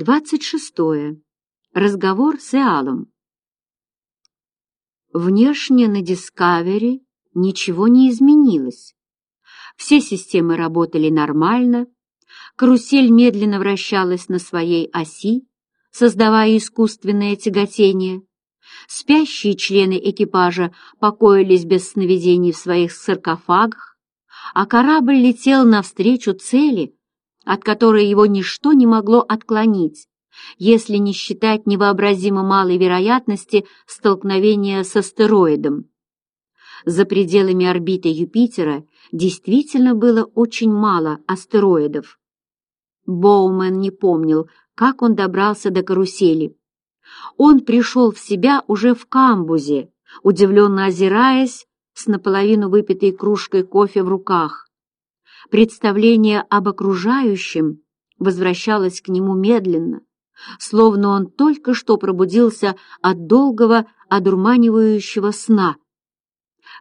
26. Разговор с Эалом. Внешне на Дискавери ничего не изменилось. Все системы работали нормально, карусель медленно вращалась на своей оси, создавая искусственное тяготение. Спящие члены экипажа покоились без сновидений в своих саркофагах, а корабль летел навстречу цели — от которой его ничто не могло отклонить, если не считать невообразимо малой вероятности столкновения с астероидом. За пределами орбиты Юпитера действительно было очень мало астероидов. Боумен не помнил, как он добрался до карусели. Он пришел в себя уже в камбузе, удивленно озираясь, с наполовину выпитой кружкой кофе в руках. Представление об окружающем возвращалось к нему медленно, словно он только что пробудился от долгого, одурманивающего сна.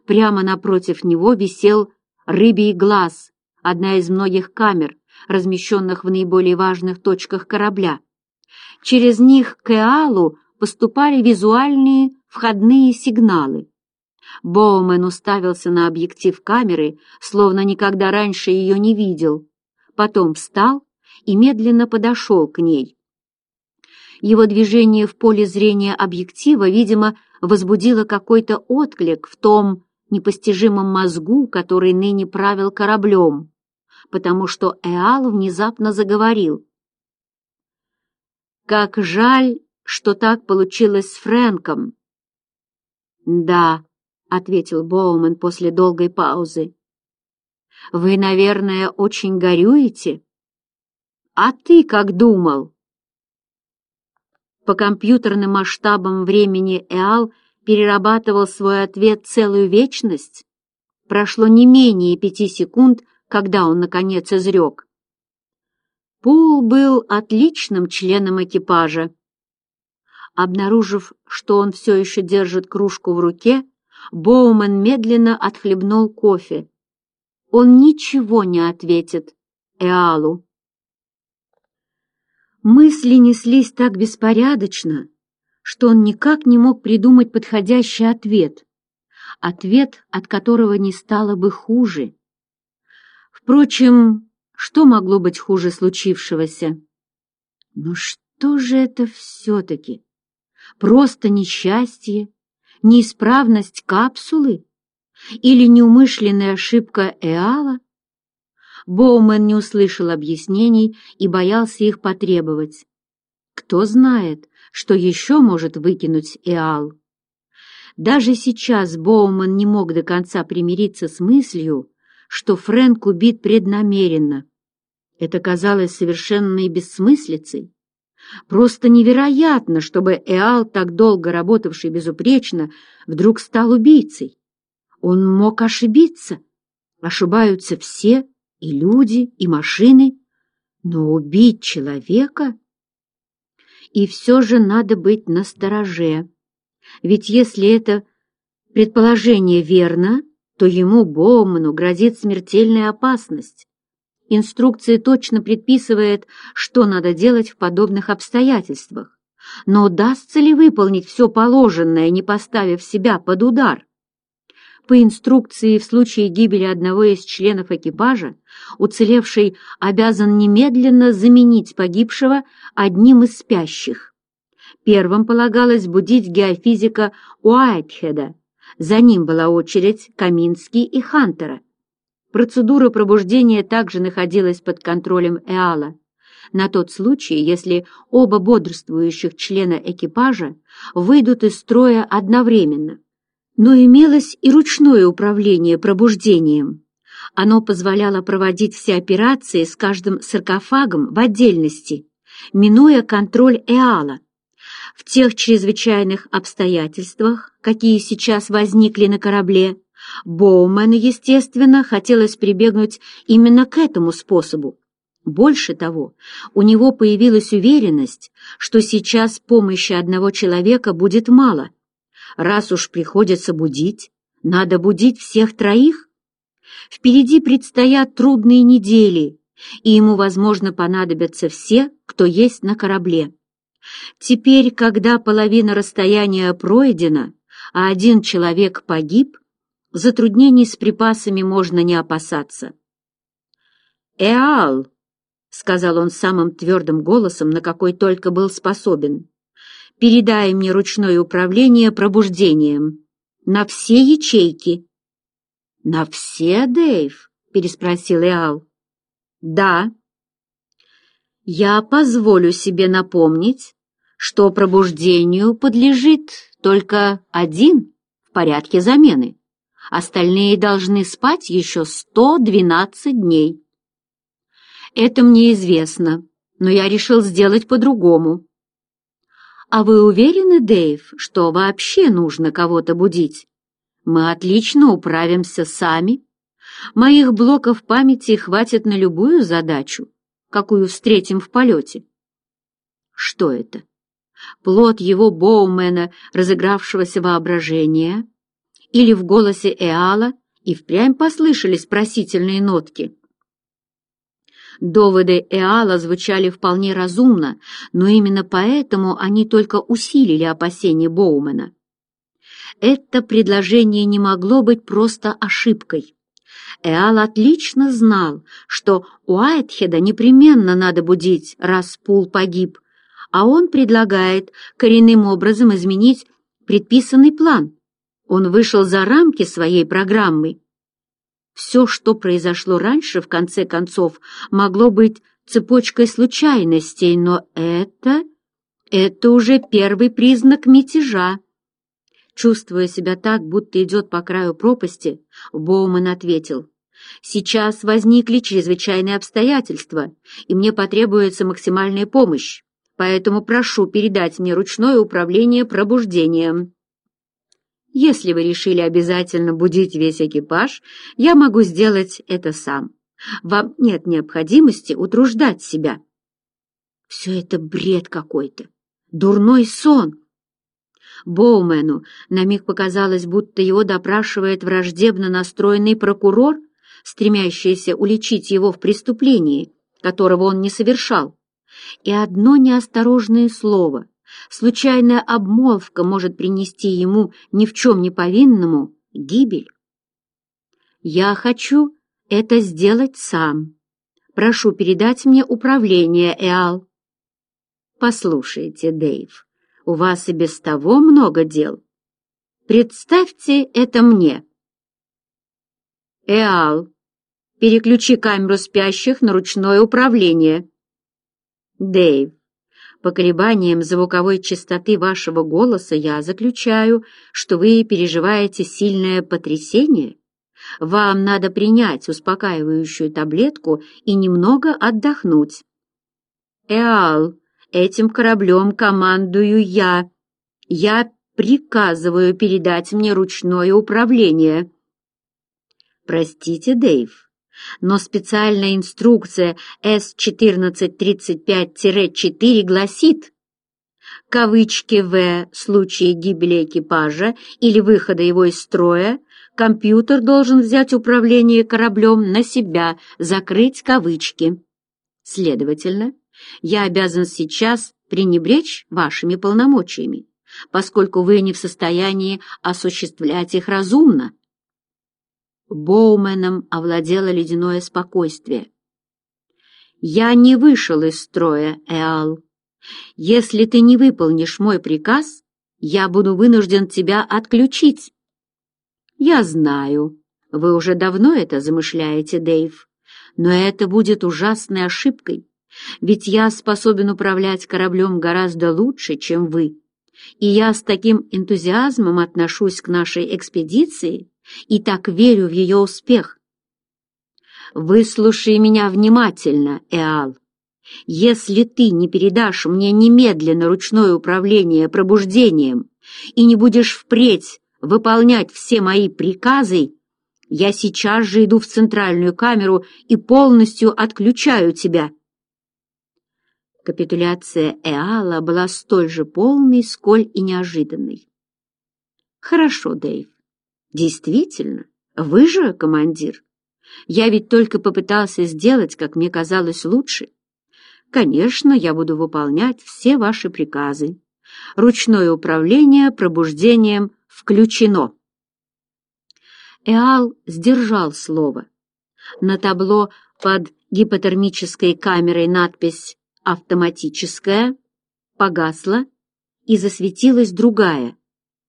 Прямо напротив него висел рыбий глаз, одна из многих камер, размещенных в наиболее важных точках корабля. Через них к Эалу поступали визуальные входные сигналы. Боумен уставился на объектив камеры, словно никогда раньше ее не видел. Потом встал и медленно подошел к ней. Его движение в поле зрения объектива, видимо, возбудило какой-то отклик в том непостижимом мозгу, который ныне правил кораблем, потому что Эал внезапно заговорил. «Как жаль, что так получилось с Фрэнком!» «Да», — ответил Боумен после долгой паузы. «Вы, наверное, очень горюете?» «А ты как думал?» По компьютерным масштабам времени Эал перерабатывал свой ответ целую вечность. Прошло не менее пяти секунд, когда он, наконец, изрек. Пул был отличным членом экипажа. Обнаружив, что он все еще держит кружку в руке, Боуман медленно отхлебнул кофе. Он ничего не ответит Эалу. Мысли неслись так беспорядочно, что он никак не мог придумать подходящий ответ. Ответ, от которого не стало бы хуже. Впрочем, что могло быть хуже случившегося? Но что же это все-таки? Просто несчастье? неисправность капсулы или неумышленная ошибка Эала? Боумен не услышал объяснений и боялся их потребовать. Кто знает, что еще может выкинуть Эал? Даже сейчас Боуман не мог до конца примириться с мыслью, что Фрэнк убит преднамеренно. Это казалось совершенной бессмыслицей. Просто невероятно, чтобы Эал, так долго работавший безупречно, вдруг стал убийцей. Он мог ошибиться. Ошибаются все, и люди, и машины. Но убить человека... И все же надо быть настороже. Ведь если это предположение верно, то ему, Боуману, грозит смертельная опасность. Инструкция точно предписывает, что надо делать в подобных обстоятельствах. Но удастся ли выполнить все положенное, не поставив себя под удар? По инструкции, в случае гибели одного из членов экипажа, уцелевший обязан немедленно заменить погибшего одним из спящих. Первым полагалось будить геофизика Уайтхеда. За ним была очередь Каминский и Хантера. Процедура пробуждения также находилась под контролем Эала. На тот случай, если оба бодрствующих члена экипажа выйдут из строя одновременно. Но имелось и ручное управление пробуждением. Оно позволяло проводить все операции с каждым саркофагом в отдельности, минуя контроль Эала. В тех чрезвычайных обстоятельствах, какие сейчас возникли на корабле, Боумен естественно, хотелось прибегнуть именно к этому способу. Больше того, у него появилась уверенность, что сейчас помощи одного человека будет мало. Раз уж приходится будить, надо будить всех троих. Впереди предстоят трудные недели, и ему, возможно, понадобятся все, кто есть на корабле. Теперь, когда половина расстояния пройдена, а один человек погиб, затруднений с припасами можно не опасаться. «Эал!» — сказал он самым твердым голосом, на какой только был способен. «Передай мне ручное управление пробуждением. На все ячейки». «На все, Дэйв?» — переспросил Эал. «Да». «Я позволю себе напомнить, что пробуждению подлежит только один в порядке замены. Остальные должны спать еще 112 дней. Это мне известно, но я решил сделать по-другому. А вы уверены, Дэйв, что вообще нужно кого-то будить? Мы отлично управимся сами. Моих блоков памяти хватит на любую задачу, какую встретим в полете. Что это? Плод его Боумена, разыгравшегося воображения — или в голосе Эала и впрямь послышались просительные нотки. Доводы Эала звучали вполне разумно, но именно поэтому они только усилили опасения Боумена. Это предложение не могло быть просто ошибкой. Эал отлично знал, что Уайтхеда непременно надо будить, раз Пул погиб, а он предлагает коренным образом изменить предписанный план. Он вышел за рамки своей программы. Все, что произошло раньше, в конце концов, могло быть цепочкой случайностей, но это... это уже первый признак мятежа. Чувствуя себя так, будто идет по краю пропасти, Боуман ответил. «Сейчас возникли чрезвычайные обстоятельства, и мне потребуется максимальная помощь, поэтому прошу передать мне ручное управление пробуждением». Если вы решили обязательно будить весь экипаж, я могу сделать это сам. Вам нет необходимости утруждать себя. Все это бред какой-то, дурной сон. Боумену на миг показалось, будто его допрашивает враждебно настроенный прокурор, стремящийся уличить его в преступлении, которого он не совершал. И одно неосторожное слово — Случайная обмолвка может принести ему ни в чем не повинному гибель. Я хочу это сделать сам. Прошу передать мне управление, Эал. Послушайте, Дэйв, у вас и без того много дел. Представьте это мне. Эал, переключи камеру спящих на ручное управление. Дэйв, по колебаниям звуковой частоты вашего голоса я заключаю, что вы переживаете сильное потрясение. Вам надо принять успокаивающую таблетку и немного отдохнуть. Эал, этим кораблем командую я. Я приказываю передать мне ручное управление. Простите, Дэйв, но специальная инструкция С-1435-4 гласит кавычки «в» случае гибели экипажа или выхода его из строя, компьютер должен взять управление кораблем на себя, закрыть кавычки. Следовательно, я обязан сейчас пренебречь вашими полномочиями, поскольку вы не в состоянии осуществлять их разумно. Боуменом овладело ледяное спокойствие. «Я не вышел из строя, Эал. Если ты не выполнишь мой приказ, я буду вынужден тебя отключить». «Я знаю. Вы уже давно это замышляете, Дэйв. Но это будет ужасной ошибкой, ведь я способен управлять кораблем гораздо лучше, чем вы. И я с таким энтузиазмом отношусь к нашей экспедиции, и так верю в ее успех. Выслушай меня внимательно, Эал. Если ты не передашь мне немедленно ручное управление пробуждением и не будешь впредь выполнять все мои приказы, я сейчас же иду в центральную камеру и полностью отключаю тебя. Капитуляция Эала была столь же полной, сколь и неожиданной. «Хорошо, Дэйв. Действительно, вы же командир. Я ведь только попытался сделать, как мне казалось, лучше. Конечно, я буду выполнять все ваши приказы. Ручное управление пробуждением включено. Эал сдержал слово. На табло под гипотермической камерой надпись «Автоматическая» погасла и засветилась другая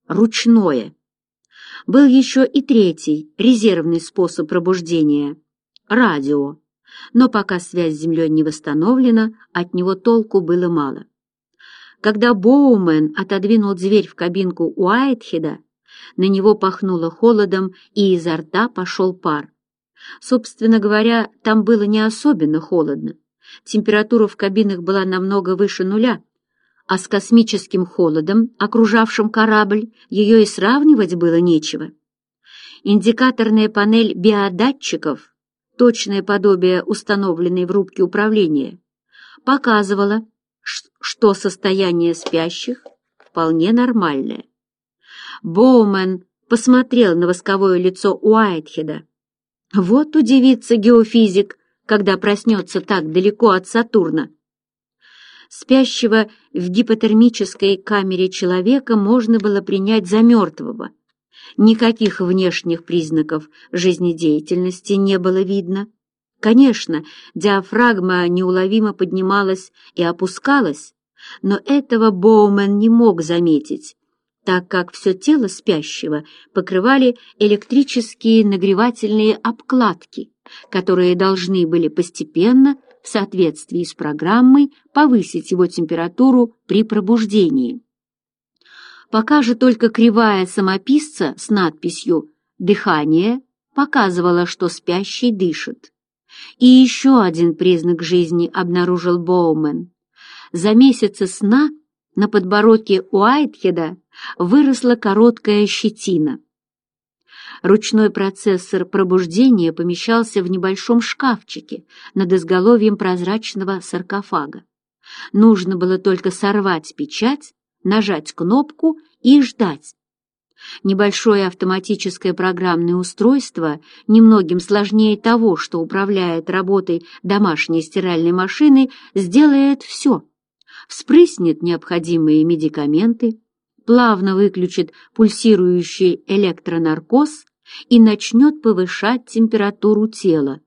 «Ручное» был еще и третий, резервный способ пробуждения – радио. Но пока связь с Землей не восстановлена, от него толку было мало. Когда Боумен отодвинул дверь в кабинку Уайтхеда, на него пахнуло холодом, и изо рта пошел пар. Собственно говоря, там было не особенно холодно. Температура в кабинах была намного выше нуля – а с космическим холодом, окружавшим корабль, ее и сравнивать было нечего. Индикаторная панель биодатчиков, точное подобие установленной в рубке управления, показывала, что состояние спящих вполне нормальное. Боумен посмотрел на восковое лицо Уайтхеда. Вот удивится геофизик, когда проснется так далеко от Сатурна спящего в гипотермической камере человека можно было принять за мертвого. Никаких внешних признаков жизнедеятельности не было видно. Конечно, диафрагма неуловимо поднималась и опускалась, но этого Боумен не мог заметить, так как все тело спящего покрывали электрические нагревательные обкладки, которые должны были постепенно в соответствии с программой повысить его температуру при пробуждении. Пока же только кривая самописца с надписью «Дыхание» показывала, что спящий дышит. И еще один признак жизни обнаружил Боумен. За месяцы сна на подбородке Уайтхеда выросла короткая щетина – Ручной процессор пробуждения помещался в небольшом шкафчике над изголовьем прозрачного саркофага. Нужно было только сорвать печать, нажать кнопку и ждать. Небольшое автоматическое программное устройство, немногим сложнее того, что управляет работой домашней стиральной машины, сделает все. Вспрыснет необходимые медикаменты, плавно выключит пульсирующий электронаркоз и начнет повышать температуру тела.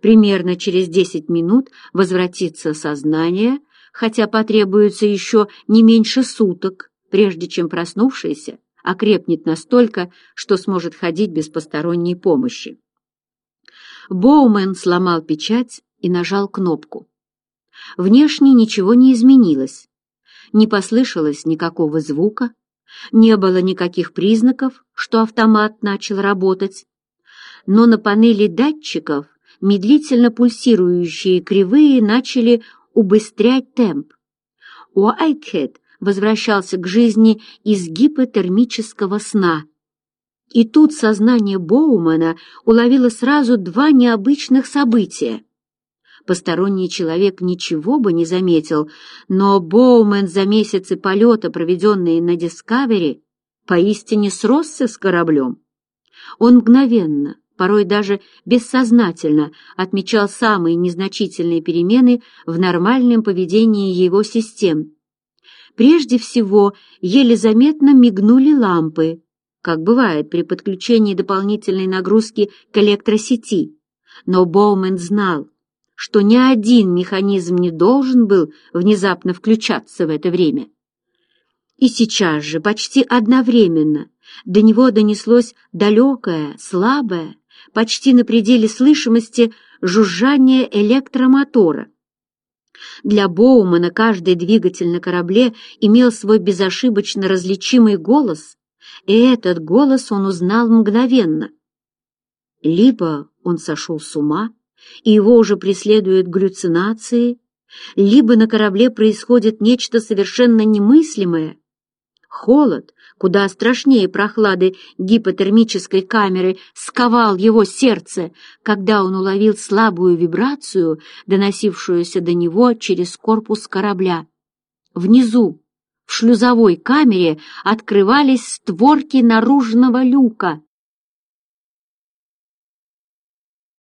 Примерно через 10 минут возвратится сознание, хотя потребуется еще не меньше суток, прежде чем проснувшийся окрепнет настолько, что сможет ходить без посторонней помощи. Боумен сломал печать и нажал кнопку. Внешне ничего не изменилось. Не послышалось никакого звука, не было никаких признаков, что автомат начал работать, но на панели датчиков медлительно пульсирующие кривые начали убыстрять темп. Уайтхед возвращался к жизни из гипотермического сна. И тут сознание Боумана уловило сразу два необычных события посторонний человек ничего бы не заметил, но Боумен за месяцы полета, проведенные на «Дискавери», поистине сросся с кораблем. Он мгновенно, порой даже бессознательно отмечал самые незначительные перемены в нормальном поведении его систем. Прежде всего, еле заметно мигнули лампы, как бывает при подключении дополнительной нагрузки к электросети. Но Боумен знал, что ни один механизм не должен был внезапно включаться в это время. И сейчас же, почти одновременно, до него донеслось далекое, слабое, почти на пределе слышимости жужжание электромотора. Для Боумана каждый двигатель на корабле имел свой безошибочно различимый голос, и этот голос он узнал мгновенно. Либо он сошел с ума, и его уже преследуют галлюцинации, либо на корабле происходит нечто совершенно немыслимое. Холод, куда страшнее прохлады гипотермической камеры, сковал его сердце, когда он уловил слабую вибрацию, доносившуюся до него через корпус корабля. Внизу, в шлюзовой камере, открывались створки наружного люка.